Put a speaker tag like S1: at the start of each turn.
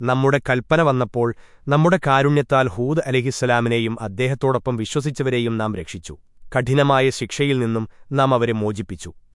S1: നമ്മുടെ കൽപ്പന വന്നപ്പോൾ നമ്മുടെ കാരുണ്യത്താൽ ഹൂദ് അലഹിസ്സലാമിനെയും അദ്ദേഹത്തോടൊപ്പം വിശ്വസിച്ചവരെയും നാം രക്ഷിച്ചു. കഠിനമായ ശിക്ഷയിൽ നിന്നും നാം അവരെ മോചിപ്പിച്ചു.